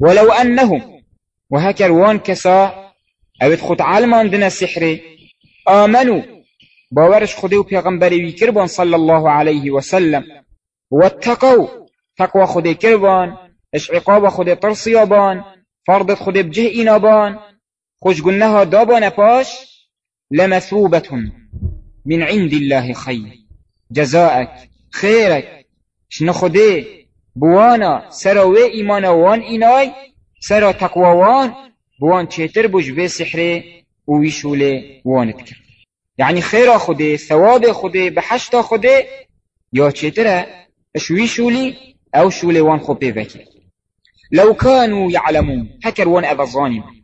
ولو أنهم وهكر وان كسا أبد خد علمان دنا سحري آمنوا باورش خده و پیغمبری صلى الله عليه وسلم واتقوا تقوى خده کربان إش عقاب خده ترسيابان فرض خده بجه اینابان خوش قلناها دابان باش لمثوبة من عند الله خير جزاءك خيرك شنو خده بوانا سراوه ایمان وان اینای سرا تقوى بوان چهتر بوش به سحره و ویشوله وانت کرد. يعني خير خده ثواب خده بحشت خده يا چتره اشوي شولي أو شولي وان خو بيفكي لو كانوا يعلمون هكر وان ابا ظانما